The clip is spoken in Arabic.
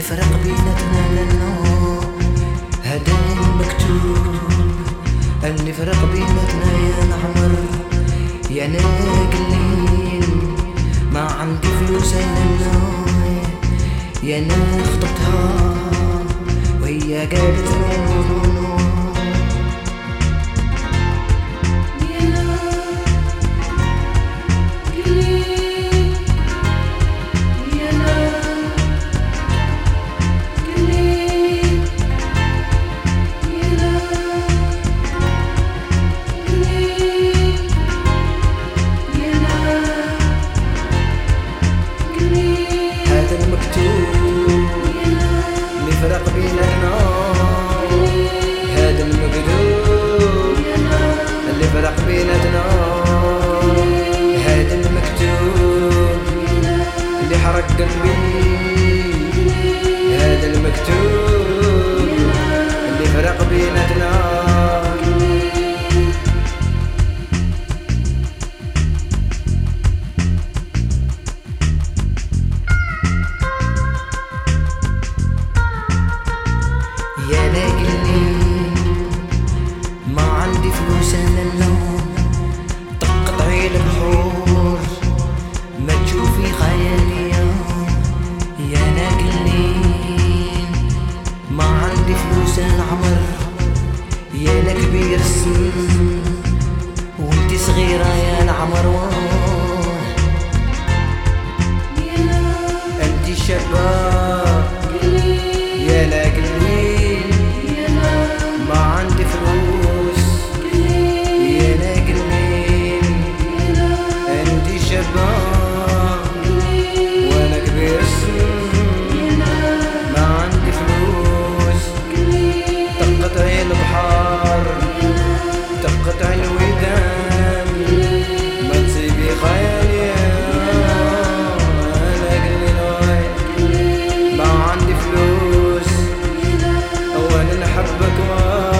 اللي فرق بيناتنا لنا هذا المكتوب. اللي فرق بيناتنا يا العمر. يا قليل ما عندي فلوس أنا يا أنا خطبتها وهي قالت حرق قلبي هذا المكتوب اللي فرق بيناتنا. يا لاقلي ما عندي فلوس أنا how to look them up.